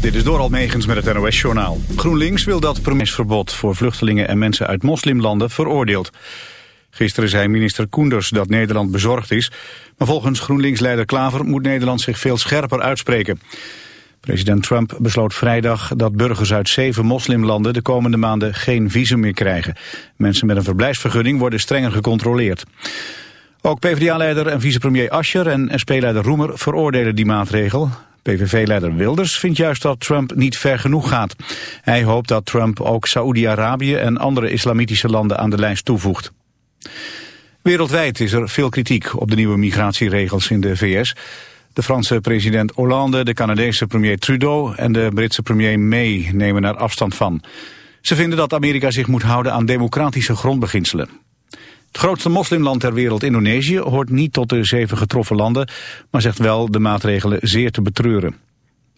Dit is door Almegens met het NOS-journaal. GroenLinks wil dat premiersverbod voor vluchtelingen en mensen uit moslimlanden veroordeelt. Gisteren zei minister Koenders dat Nederland bezorgd is. Maar volgens GroenLinks-leider Klaver moet Nederland zich veel scherper uitspreken. President Trump besloot vrijdag dat burgers uit zeven moslimlanden de komende maanden geen visum meer krijgen. Mensen met een verblijfsvergunning worden strenger gecontroleerd. Ook PvdA-leider en vicepremier Ascher en SP-leider Roemer veroordelen die maatregel. PVV-leider Wilders vindt juist dat Trump niet ver genoeg gaat. Hij hoopt dat Trump ook Saoedi-Arabië en andere islamitische landen aan de lijst toevoegt. Wereldwijd is er veel kritiek op de nieuwe migratieregels in de VS. De Franse president Hollande, de Canadese premier Trudeau en de Britse premier May nemen er afstand van. Ze vinden dat Amerika zich moet houden aan democratische grondbeginselen. Het grootste moslimland ter wereld, Indonesië, hoort niet tot de zeven getroffen landen, maar zegt wel de maatregelen zeer te betreuren.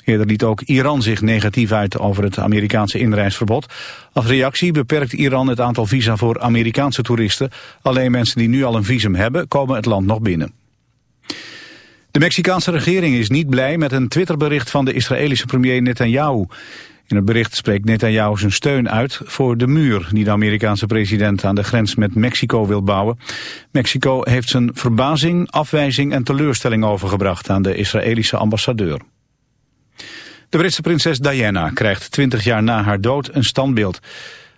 Eerder liet ook Iran zich negatief uit over het Amerikaanse inreisverbod. Als reactie beperkt Iran het aantal visa voor Amerikaanse toeristen. Alleen mensen die nu al een visum hebben, komen het land nog binnen. De Mexicaanse regering is niet blij met een Twitterbericht van de Israëlische premier Netanyahu. In het bericht spreekt Netanyahu zijn steun uit voor de muur die de Amerikaanse president aan de grens met Mexico wil bouwen. Mexico heeft zijn verbazing, afwijzing en teleurstelling overgebracht aan de Israëlische ambassadeur. De Britse prinses Diana krijgt 20 jaar na haar dood een standbeeld.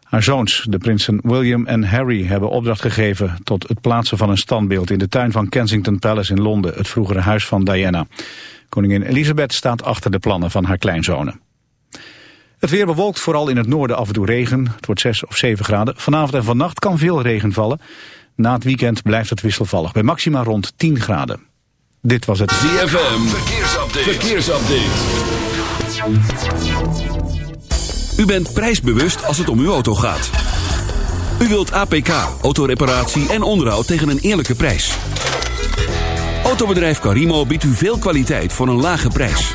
Haar zoons, de prinsen William en Harry, hebben opdracht gegeven tot het plaatsen van een standbeeld in de tuin van Kensington Palace in Londen, het vroegere huis van Diana. Koningin Elizabeth staat achter de plannen van haar kleinzonen. Het weer bewolkt, vooral in het noorden af en toe regen. Het wordt 6 of 7 graden. Vanavond en vannacht kan veel regen vallen. Na het weekend blijft het wisselvallig, bij maxima rond 10 graden. Dit was het ZFM, verkeersupdate. verkeersupdate. U bent prijsbewust als het om uw auto gaat. U wilt APK, autoreparatie en onderhoud tegen een eerlijke prijs. Autobedrijf Carimo biedt u veel kwaliteit voor een lage prijs.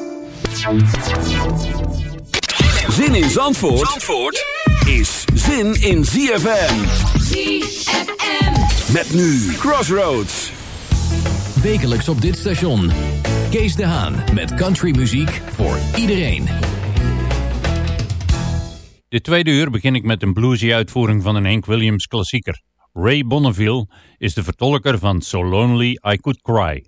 Zin in Zandvoort, Zandvoort is zin in ZFM. ZFM. Met nu Crossroads. Wekelijks op dit station. Kees de Haan met countrymuziek voor iedereen. De tweede uur begin ik met een bluesy uitvoering van een Hank Williams klassieker. Ray Bonneville is de vertolker van So Lonely I Could Cry.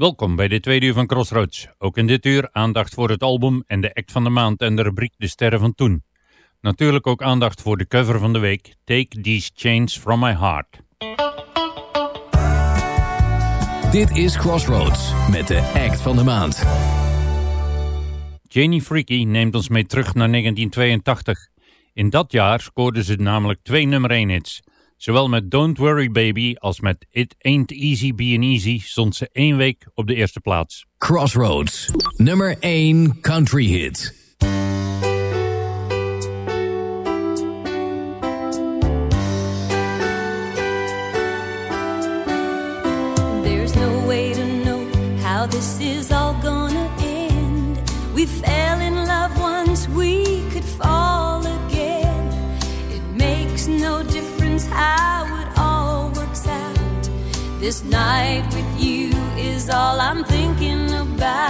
Welkom bij de tweede uur van Crossroads. Ook in dit uur aandacht voor het album en de act van de maand en de rubriek De Sterren van Toen. Natuurlijk ook aandacht voor de cover van de week, Take These Chains From My Heart. Dit is Crossroads met de act van de maand. Janie Freaky neemt ons mee terug naar 1982. In dat jaar scoorde ze namelijk twee nummer 1 hits. Zowel met Don't Worry Baby als met It Ain't Easy Being Easy stond ze één week op de eerste plaats. Crossroads, nummer 1 country hit. There's no way to know how this is all gonna end. We fell in This night with you is all I'm thinking about.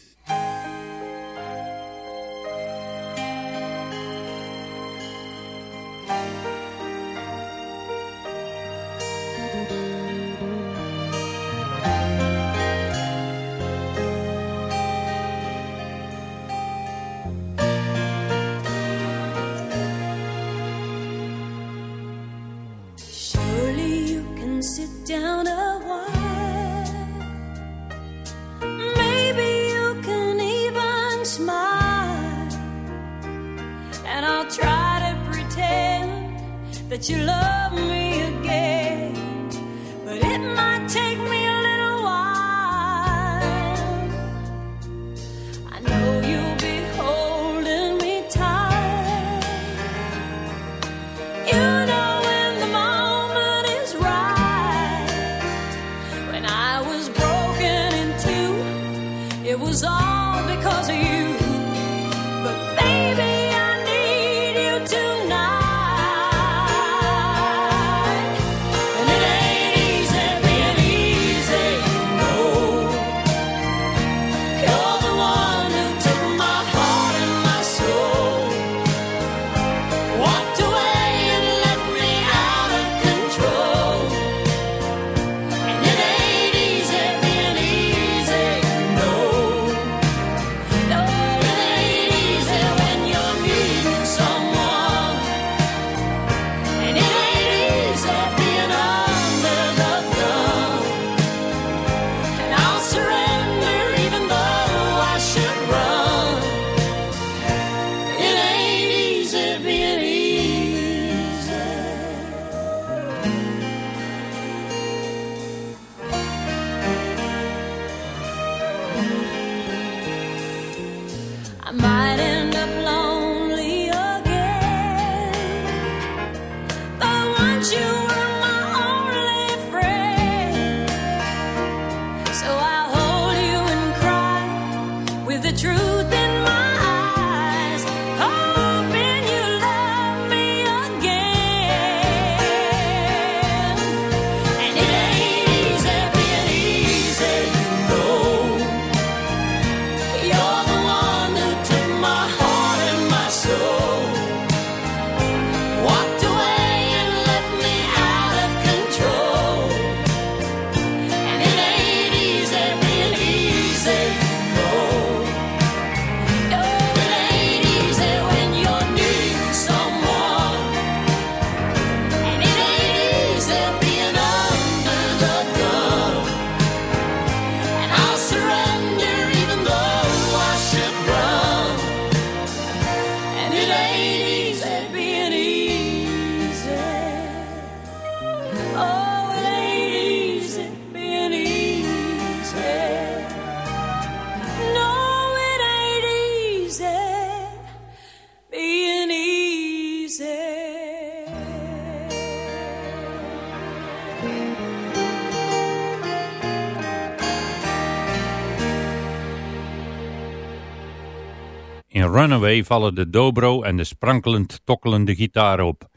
Runaway vallen de dobro en de sprankelend tokkelende gitaar op.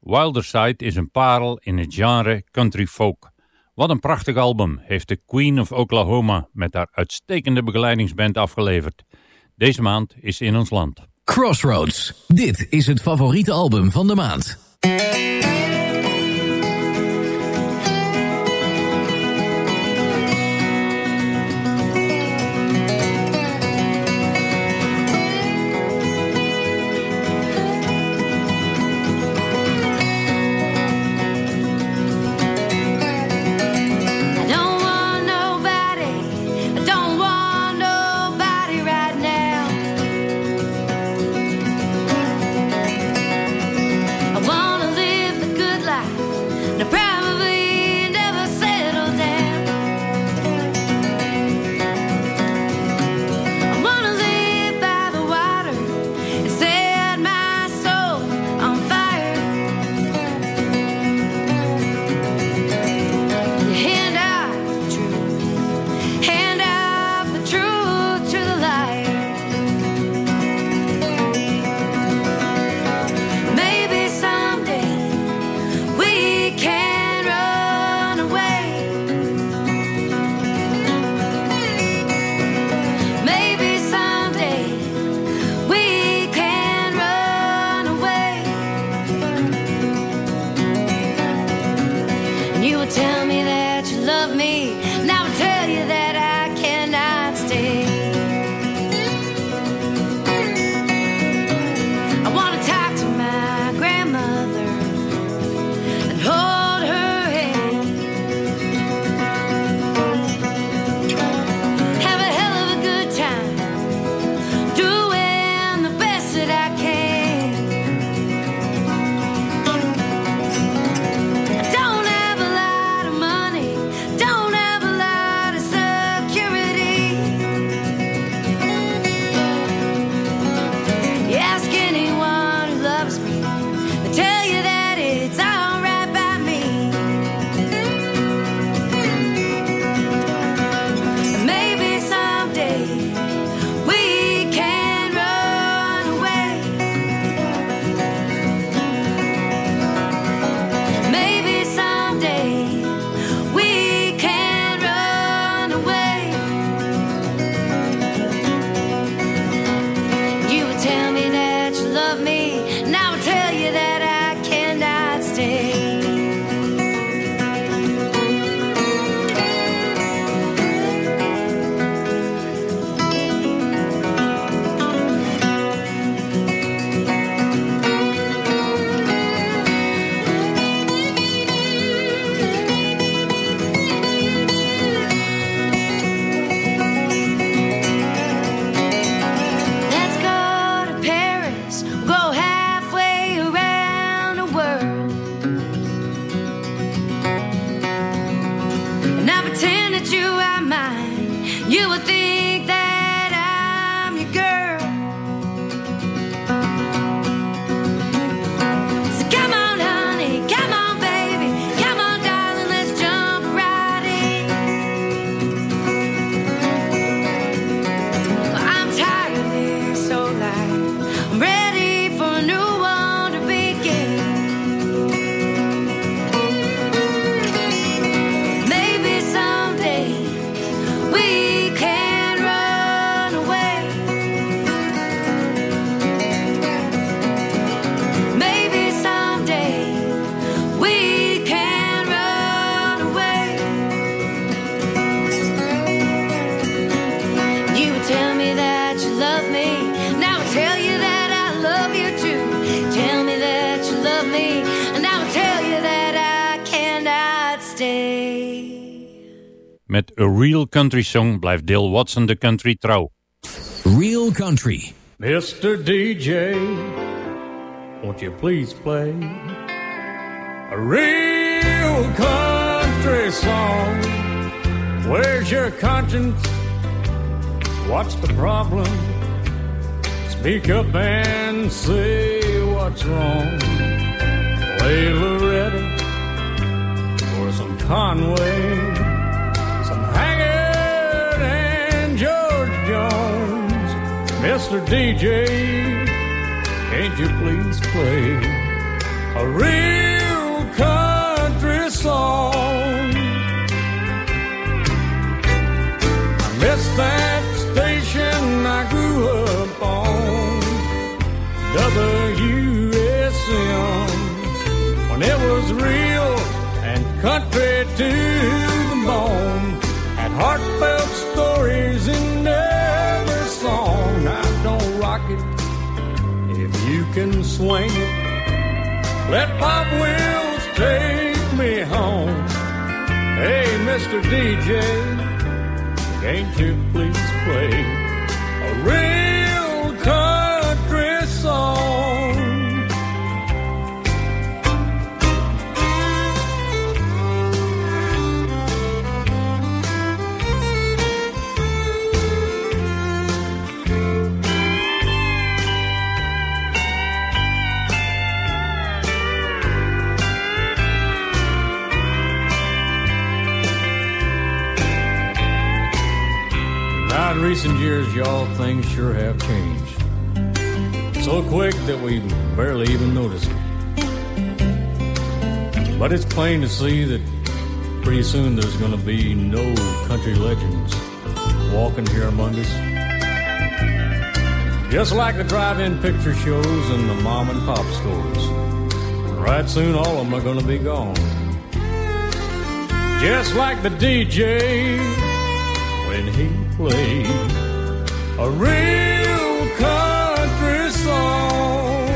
Wilder Side is een parel in het genre country folk. Wat een prachtig album heeft de Queen of Oklahoma met haar uitstekende begeleidingsband afgeleverd. Deze maand is in ons land. Crossroads. Dit is het favoriete album van de maand. that you are mine, you will think that. Met A Real Country Song blijft Dale Watson de country trouw. Real Country. Mr. DJ, won't you please play a real country song? Where's your conscience? What's the problem? Speak up and say what's wrong. Play Loretta or some Conway Mr. DJ, can't you please play a real country song? I miss that station I grew up on, WSM, when it was real and country to the bone, and heartfelt stories in every song. You can swing it. Let Bob Wills take me home. Hey, Mr. DJ, can't you please play a real recent years, y'all, things sure have changed. So quick that we barely even notice it. But it's plain to see that pretty soon there's going to be no country legends walking here among us. Just like the drive-in picture shows and the mom and pop stores. Right soon, all of them are going to be gone. Just like the DJ when he played a real country song.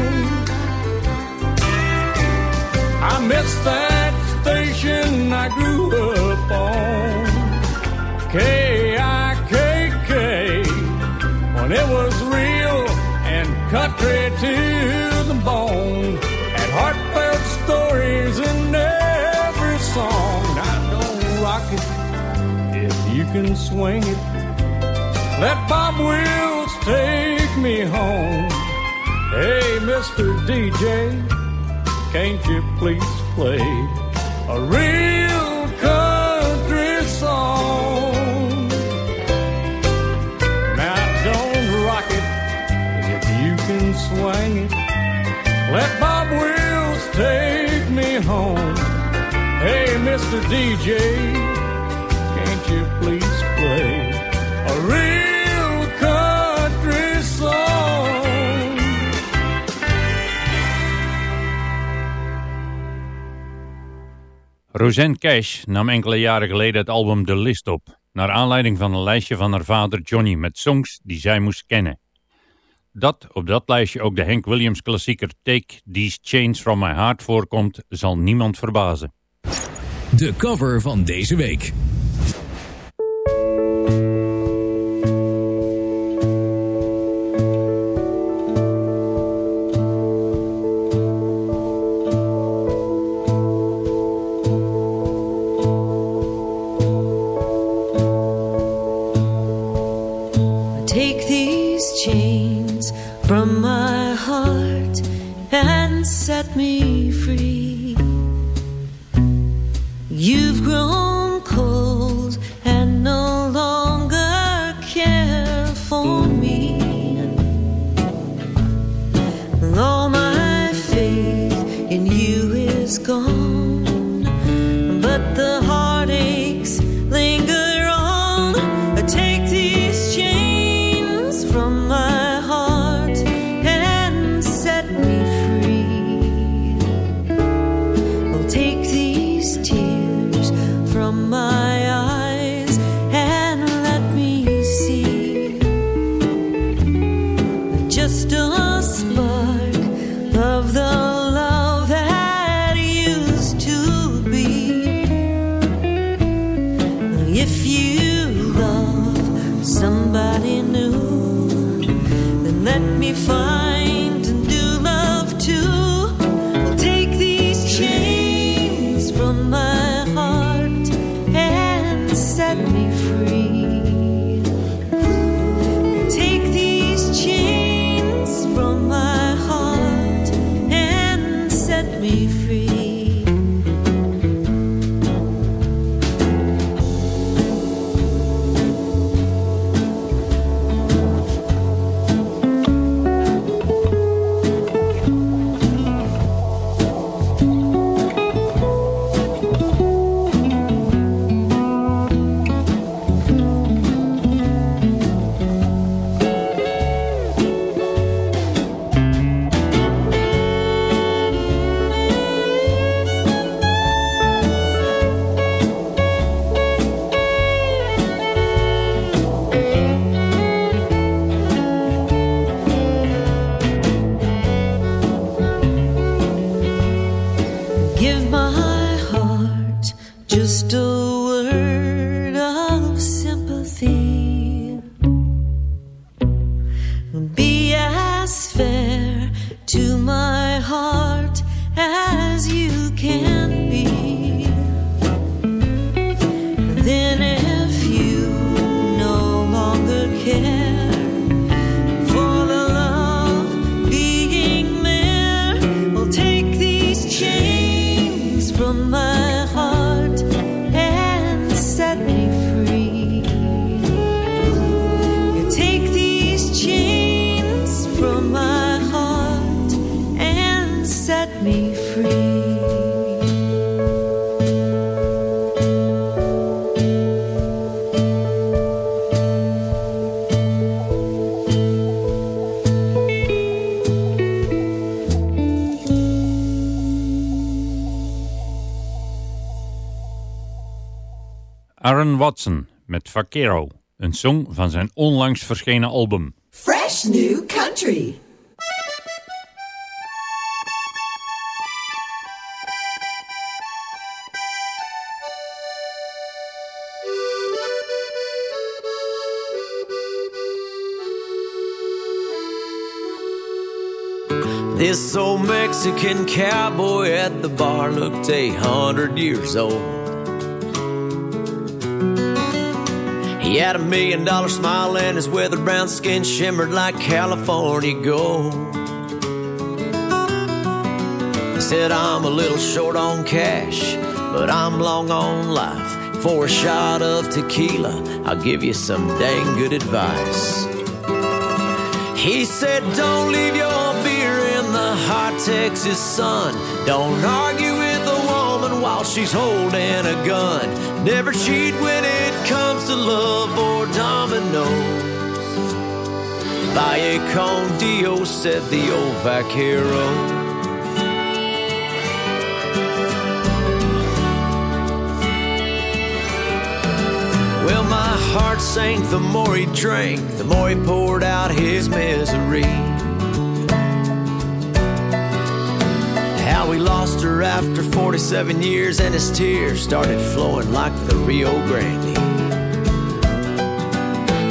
I miss that station I grew up on, KIKK, when it was real and country to the bone, and heartfelt stories in every song. Now don't rock it if you can swing it. Let Bob Wills take me home. Hey, Mr. DJ, can't you please play a real country song? Now don't rock it if you can swing it. Let Bob Wills take me home. Hey, Mr. DJ, can't you please play a real Roseanne Cash nam enkele jaren geleden het album The List op, naar aanleiding van een lijstje van haar vader Johnny met songs die zij moest kennen. Dat op dat lijstje ook de Hank Williams klassieker Take These Chains From My Heart voorkomt, zal niemand verbazen. De cover van deze week. Watson met Vaquero, een song van zijn onlangs verschenen album. Fresh new country. This old Mexican cowboy at the bar looked a hundred years old. He had a million dollar smile and his weathered brown skin shimmered like California gold. He said, I'm a little short on cash, but I'm long on life. For a shot of tequila, I'll give you some dang good advice. He said, Don't leave your beer in the hot Texas sun. Don't argue while she's holding a gun. Never cheat when it comes to love or dominoes. Valle con Dios, said the old vaquero. Well, my heart sank the more he drank, the more he poured out his misery. How he lost her after 47 years, and his tears started flowing like the Rio Grande.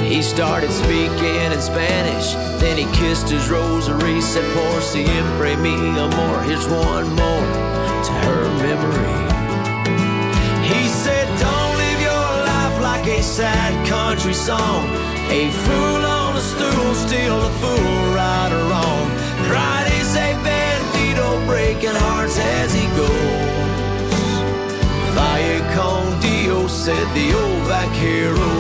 He started speaking in Spanish, then he kissed his rosary, said, Por siempre mi amor. Here's one more to her memory. He said, Don't live your life like a sad country song. A fool on a stool, still a fool, right or wrong. Bandito, breaking hearts as he goes. Valle con Dios, said the old vaquero.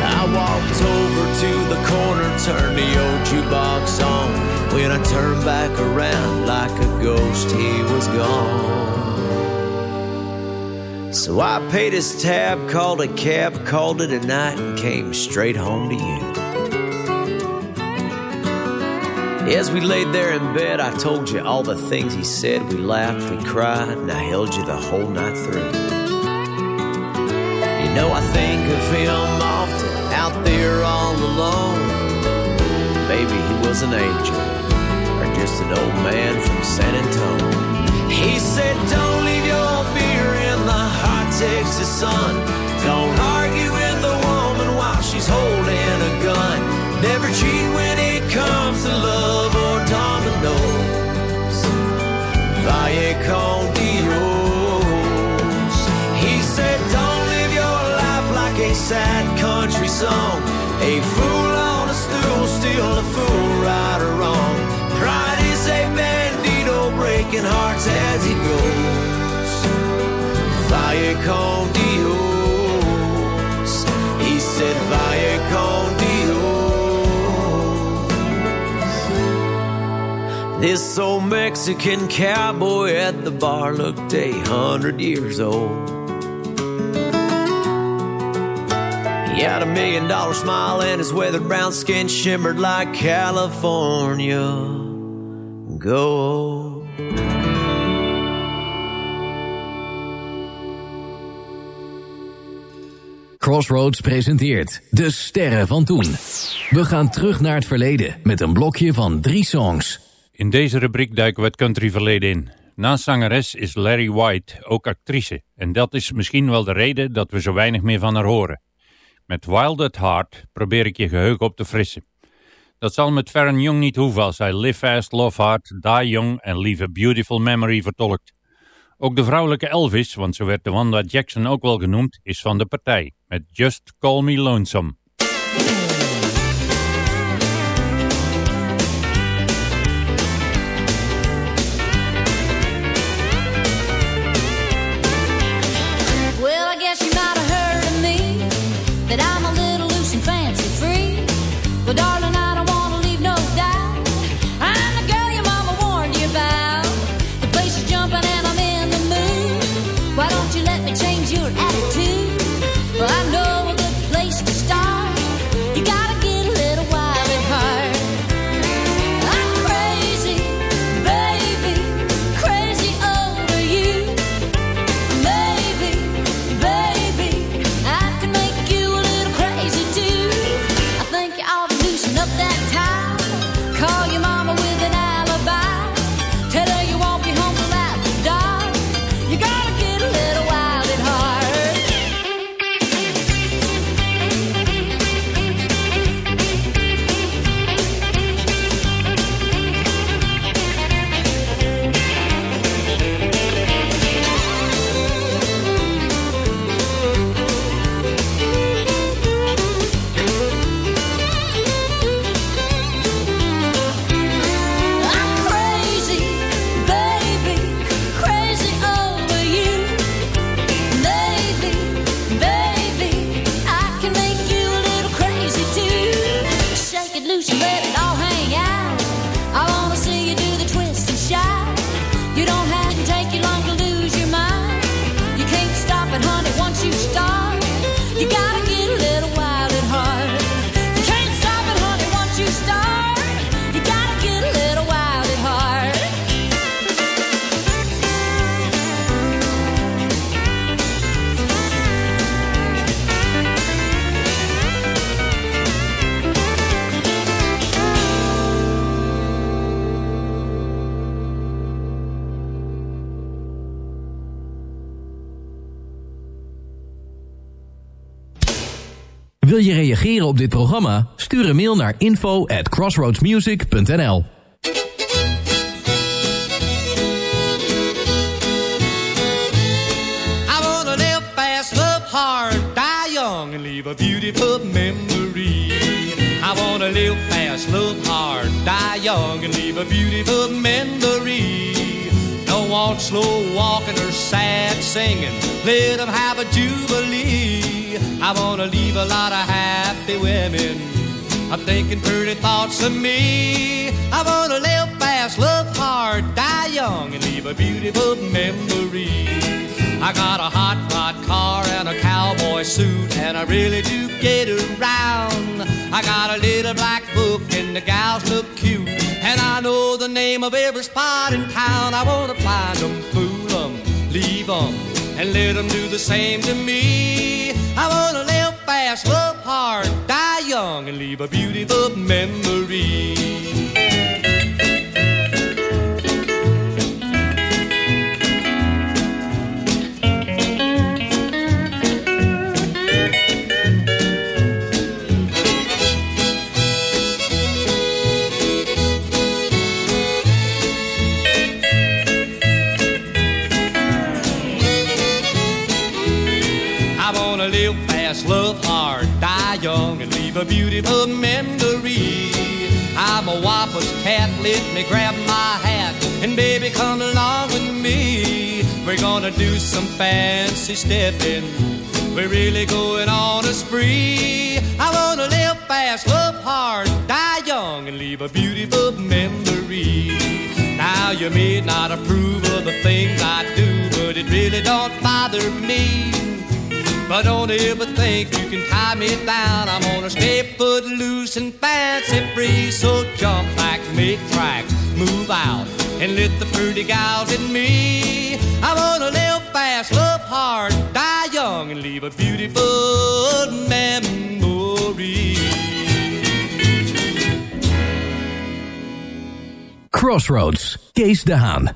I walked over to the corner, turned the old jukebox on. When I turned back around like a ghost, he was gone. So I paid his tab, called a cab, called it a night, and came straight home to you. As we laid there in bed, I told you all the things he said. We laughed, we cried, and I held you the whole night through. You know, I think of him often out there all alone. Maybe he was an angel or just an old man from San Antonio. He said, Don't leave your beer in the hot Texas sun. Don't argue with a woman while she's holding a gun. Never cheat when comes to love or dominoes. Con Dios. He said, Don't live your life like a sad country song. A fool on a stool, still a fool, right or wrong. Pride is a bandito, breaking hearts as he goes. Con Dios. He said, Valle This old Mexican cowboy at the bar looked a hundred years old. He had a million dollar smile and his weathered brown skin shimmered like California gold. Crossroads presenteert De Sterren van Toen. We gaan terug naar het verleden met een blokje van drie songs. In deze rubriek duiken we het countryverleden in. Naast zangeres is Larry White ook actrice. En dat is misschien wel de reden dat we zo weinig meer van haar horen. Met Wild at Heart probeer ik je geheugen op te frissen. Dat zal met Farron Young niet hoeven als hij Live Fast, Love Hard, Die Young en Leave a Beautiful Memory vertolkt. Ook de vrouwelijke Elvis, want zo werd de Wanda Jackson ook wel genoemd, is van de partij. Met Just Call Me Lonesome. Programma? Stuur een mail naar info at crossroadsmusic.nl I wanna live fast, love hard, die young and leave a beautiful memory. I wanna live fast, love hard, die young and leave a beautiful memory. Don't want slow walking or sad singing. Let them have a jubilee. I wanna leave a lot of happy women. I'm thinking pretty thoughts of me. I wanna live fast, love hard, die young, and leave a beautiful memory. I got a hot rod car and a cowboy suit, and I really do get around. I got a little black book, and the gals look cute, and I know the name of every spot in town. I wanna find them, fool them, leave them, and let them do the same to me. I wanna live fast, love hard, die young, and leave a beautiful memory. A beautiful memory. I'm a whopper's cat, let me grab my hat, and baby, come along with me. We're gonna do some fancy stepping. We're really going on a spree. I wanna live fast, love hard, die young, and leave a beautiful memory. Now you may not approve of the things I do, but it really don't bother me. But don't ever think you can tie me down. I'm stay foot loose and fancy free. So jump back, make tracks, move out, and let the pretty gals in me. I wanna live fast, love hard, die young, and leave a beautiful memory. Crossroads, Kees de Haan.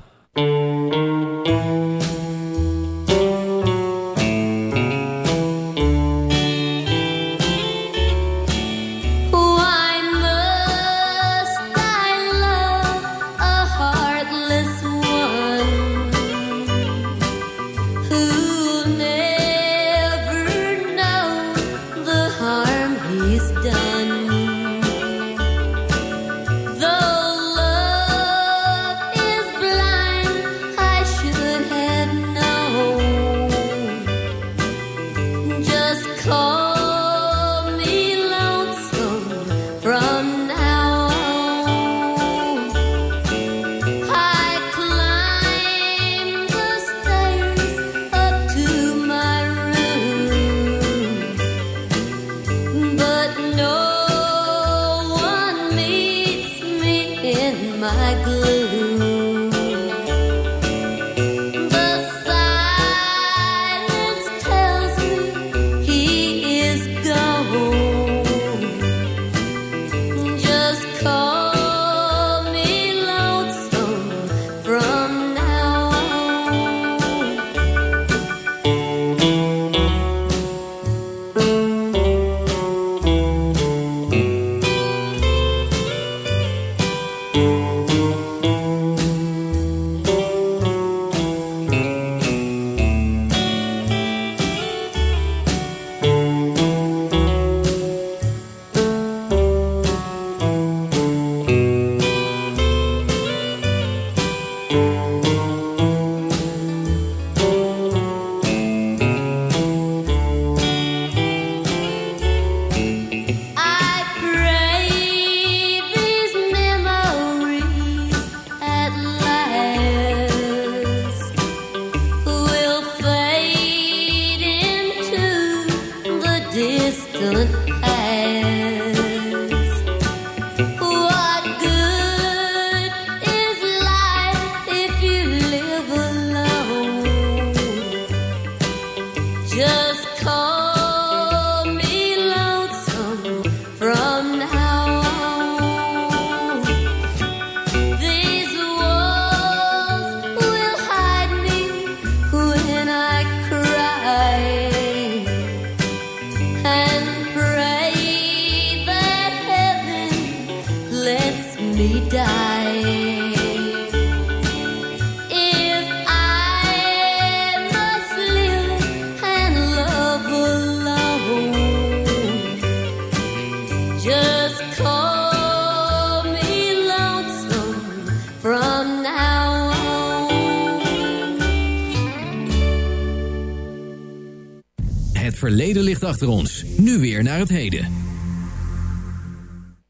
Achter ons. Nu weer naar het heden.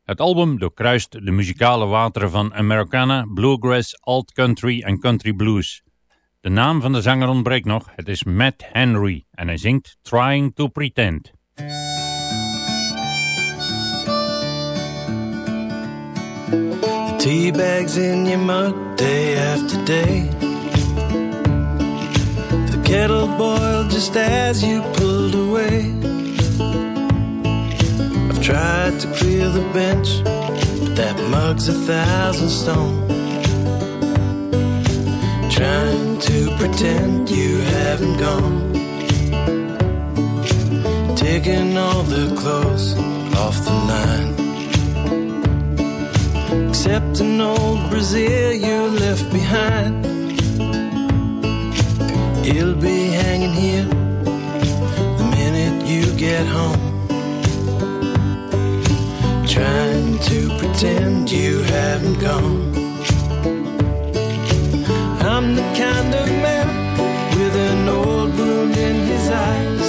Het album doorkruist de muzikale wateren van Americana, Bluegrass, Alt Country en Country Blues. De naam van de zanger ontbreekt nog, het is Matt Henry en hij zingt Trying to Pretend. The tea bags in your mug day after day. The kettle boiled just as you pulled away. Tried to clear the bench, but that mug's a thousand stone. Trying to pretend you haven't gone. Taking all the clothes off the line. Except an old Brazil you left behind. It'll be hanging here the minute you get home. To pretend you haven't gone. I'm the kind of man with an old wound in his eyes.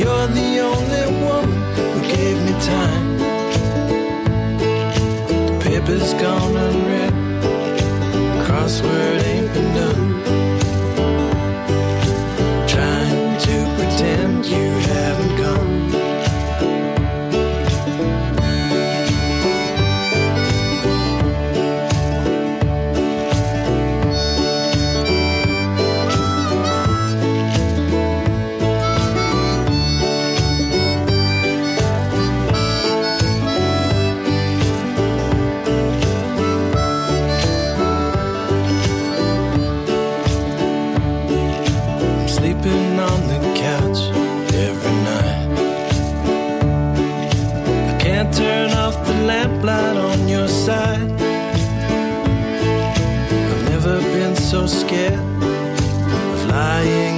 You're the only woman who gave me time. The paper's gone scared of lying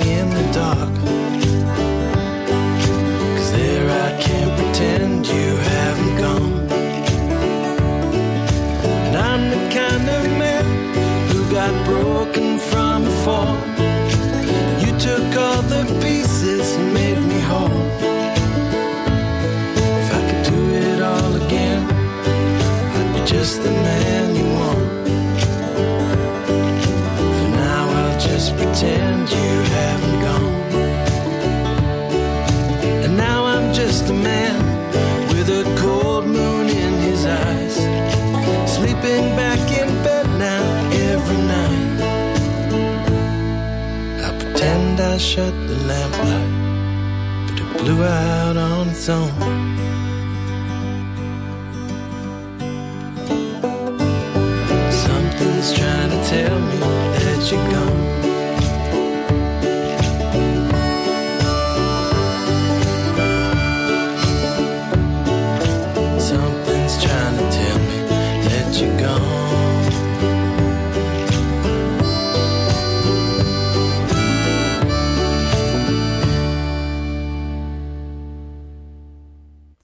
out on its own.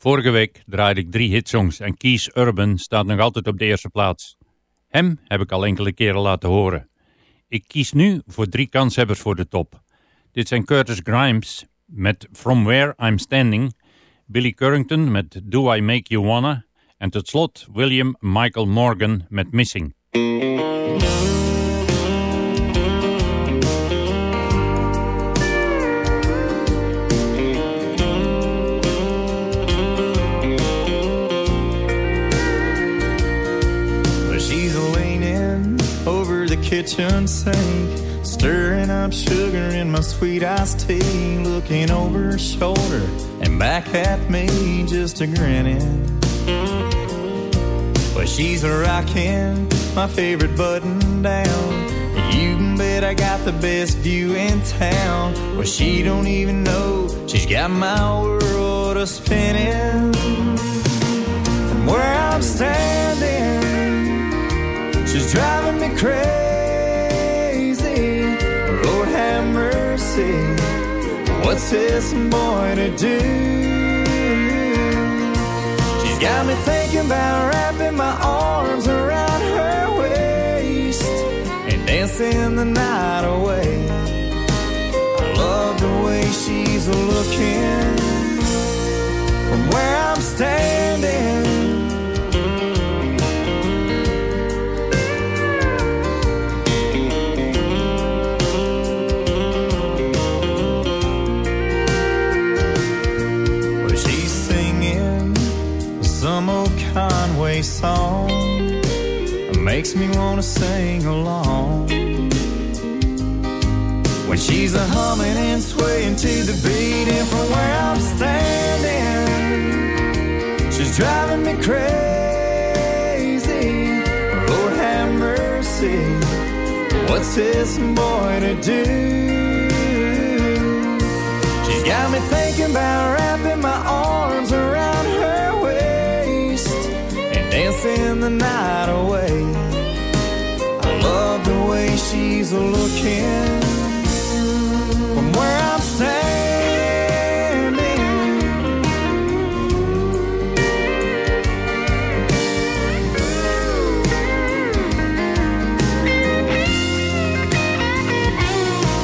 Vorige week draaide ik drie hitsongs en Kees Urban staat nog altijd op de eerste plaats. Hem heb ik al enkele keren laten horen. Ik kies nu voor drie kanshebbers voor de top. Dit zijn Curtis Grimes met From Where I'm Standing, Billy Currington met Do I Make You Wanna en tot slot William Michael Morgan met Missing. Kitchen sink, stirring up sugar in my sweet iced tea, looking over her shoulder and back at me, just a grinning. Well, she's rocking my favorite button down. You can bet I got the best view in town. Well, she don't even know she's got my world a spinning. From where I'm standing, she's driving me crazy. Lord have mercy, what's this boy to do? She's got me thinking about wrapping my arms around her waist and dancing the night away. I love the way she's looking from where I'm standing. Makes me wanna sing along. When she's a humming and swaying to the beat, and from where I'm standing, she's driving me crazy. Lord have mercy, what's this boy to do? She's got me thinking about wrapping my arms around her waist and dancing the night away. She's looking from where I'm standing.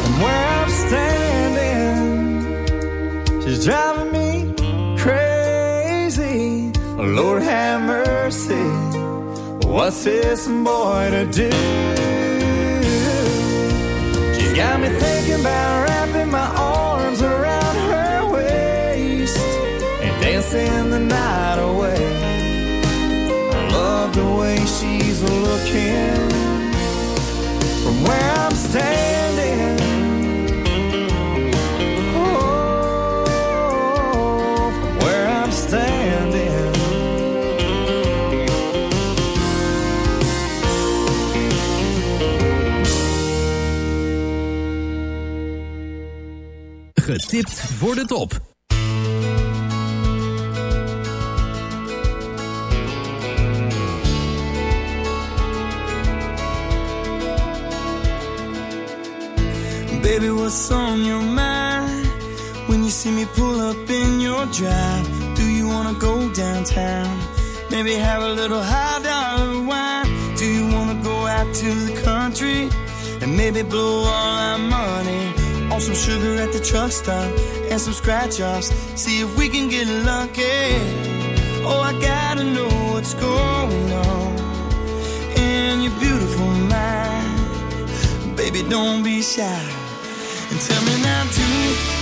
From where I'm standing. She's driving me crazy. Lord have mercy. What's this boy to do? Got me thinking about wrapping my arms around her waist and dancing the night away. I love the way she's looking from where I'm standing. Getipt voor de top. Baby, what's on your mind? When you see me pull up in your drive, do you wanna go downtown? Maybe have a little high dollar wine. Do you wanna go out to the country and maybe blow all our money on some sugar at the truck stop and some scratch offs? See if we can get lucky. Oh, I gotta know what's going on in your beautiful mind. Baby, don't be shy and tell me now, do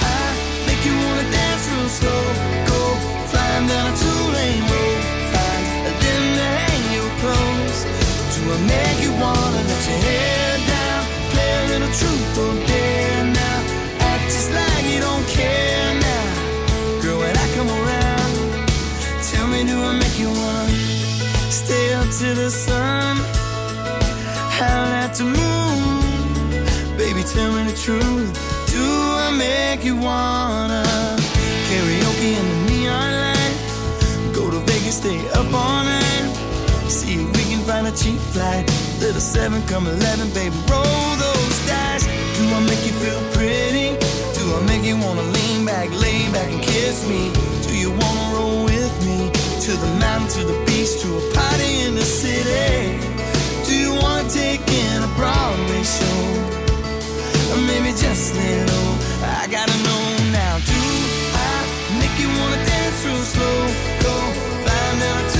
I make you wanna dance real slow? Go flying down a two-lane road, find a limb to hang your clothes. Do I make sun, howl at the moon? Baby, tell me the truth. Do I make you wanna karaoke in the neon light? Go to Vegas, stay up all night. See if we can find a cheap flight. Little seven, come eleven, baby, roll those dice. Do I make you feel pretty? Do I make you wanna lean back, lay back and kiss me? Do you wanna roll with me to the mountain, to the beach, to a party in the city? Do you wanna take in a Broadway show? Or maybe just lay low. I gotta know now. Do I make you wanna dance real slow? Go flying down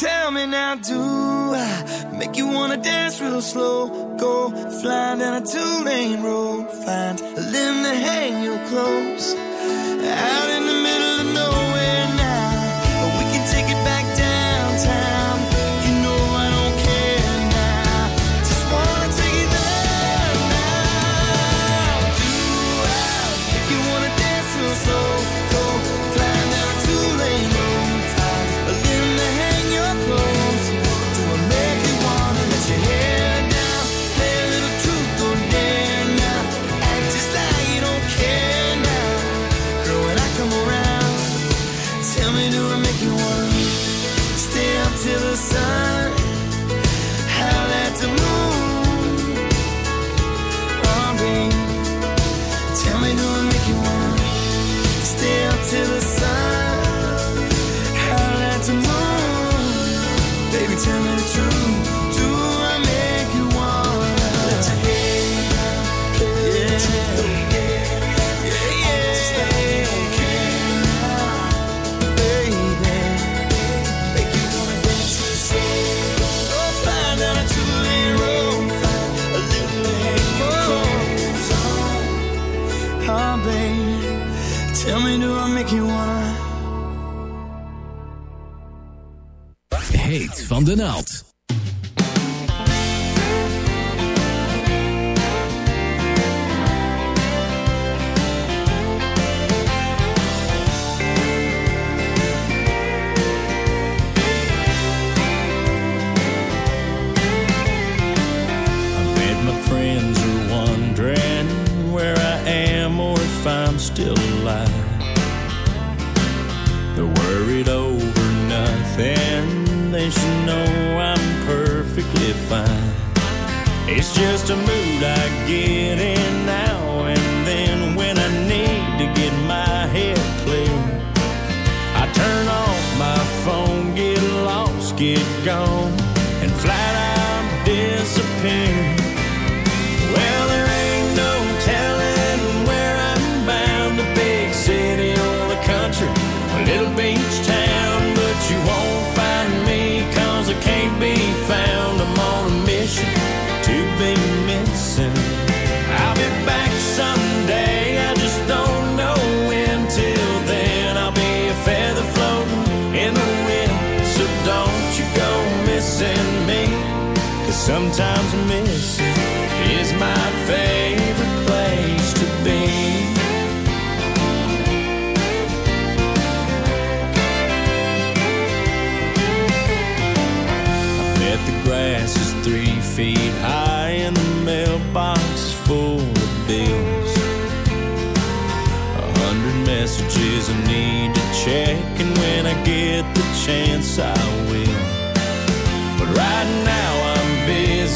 tell me now, do I make you wanna dance real slow? Go flying down a two-lane road, find a limb to hang your clothes. Out in the sometimes miss is my favorite place to be. I bet the grass is three feet high and the mailbox is full of bills. A hundred messages I need to check, and when I get the chance, I will. But right now,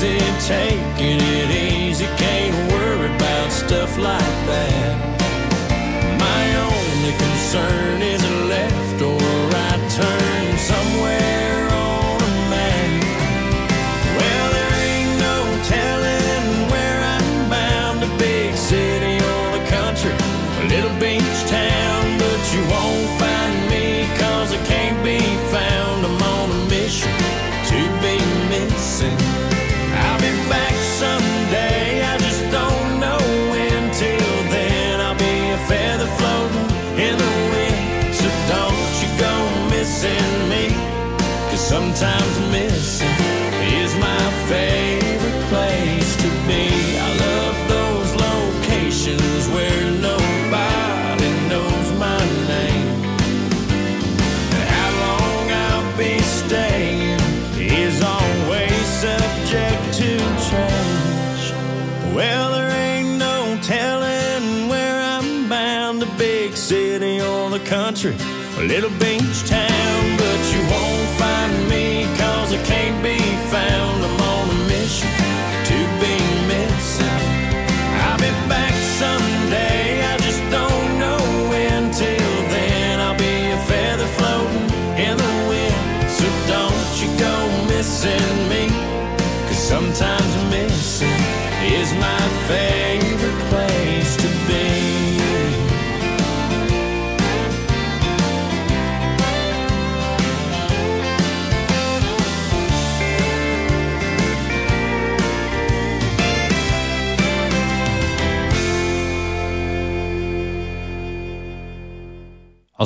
busy taking it easy. Can't worry about stuff like that. My only concern is a left or little beach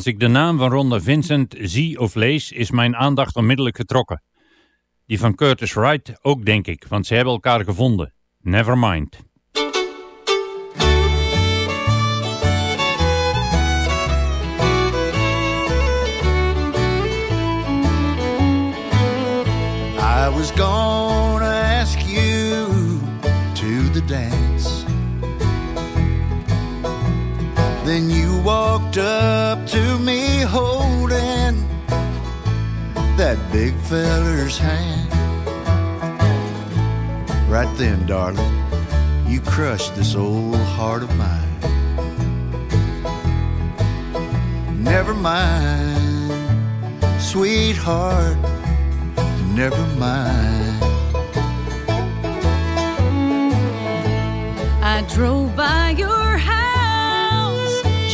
Als ik de naam van Ronda Vincent zie of lees, is mijn aandacht onmiddellijk getrokken. Die van Curtis Wright ook, denk ik, want ze hebben elkaar gevonden. Nevermind. I was gonna ask you to the dance. Then you walked up to me holding that big feller's hand. Right then, darling, you crushed this old heart of mine. Never mind, sweetheart, never mind. I drove by your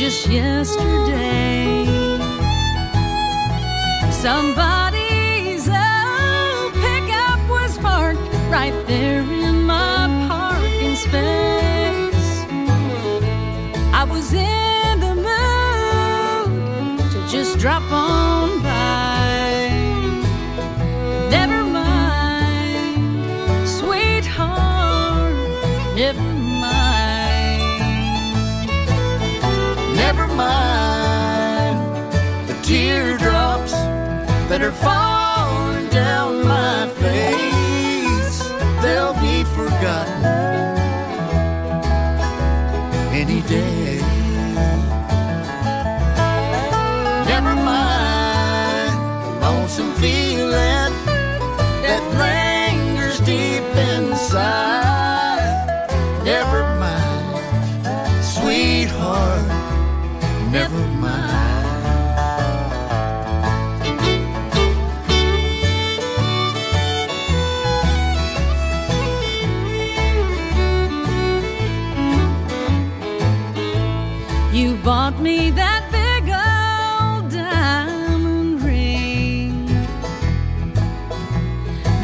just yesterday. Somebody's old pickup was parked right there in my parking space. I was in the mood to just drop on falling down my face. They'll be forgotten any day. Never mind lonesome feeling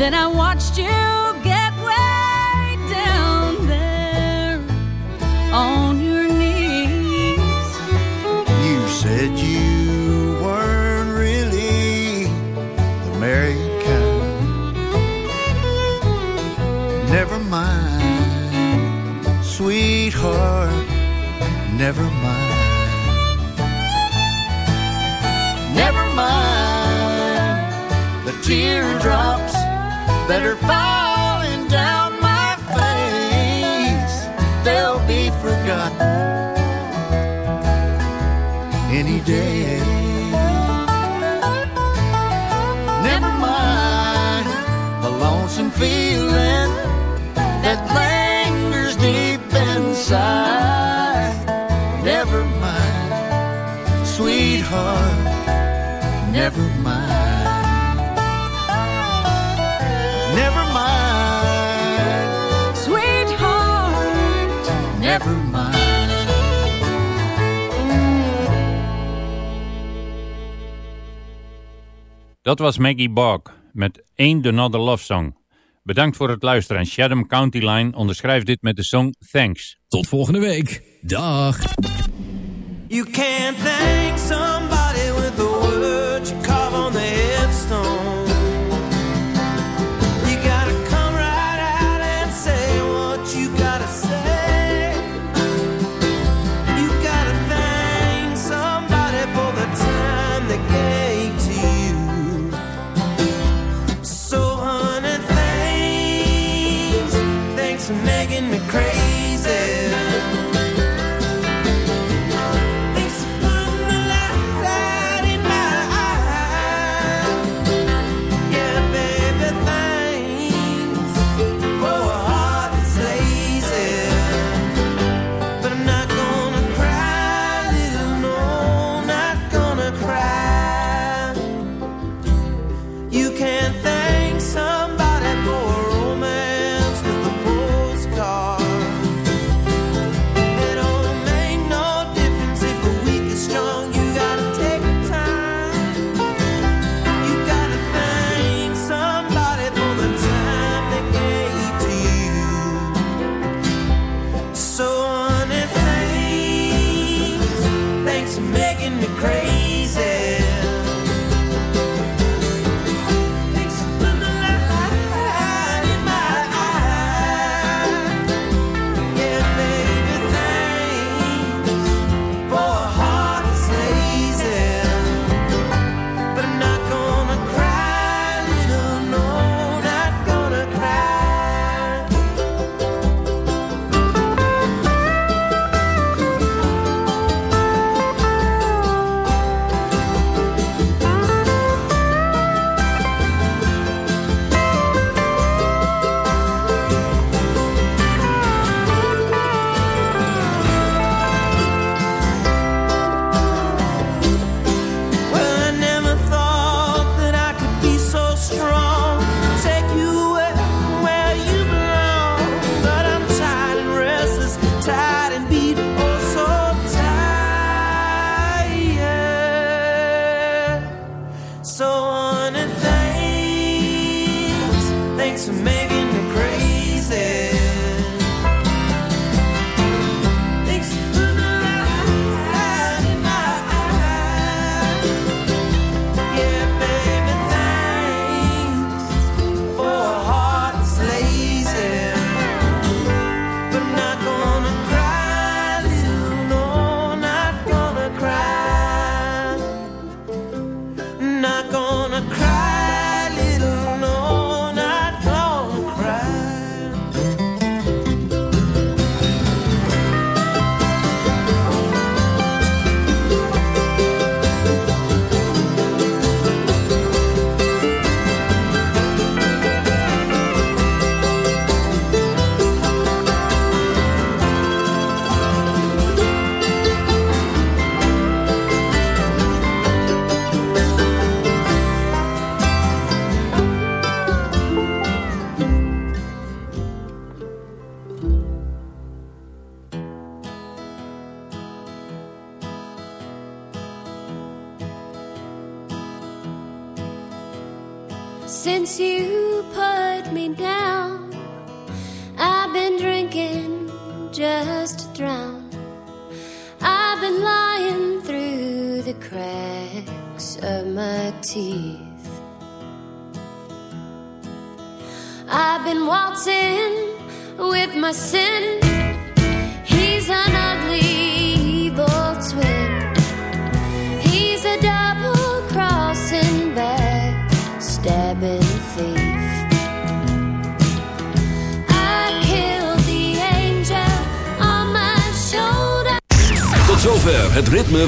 Then I watched you get way down there on your knees. You said you weren't really the married kind. Never mind, sweetheart, never mind. Never mind the teardrops that are falling down my face. They'll be forgotten any day. Dat was Maggie Bog met Ain't Another Love Song. Bedankt voor het luisteren en Chatham County Line onderschrijft dit met de song Thanks. Tot volgende week. Dag. You can't thank somebody.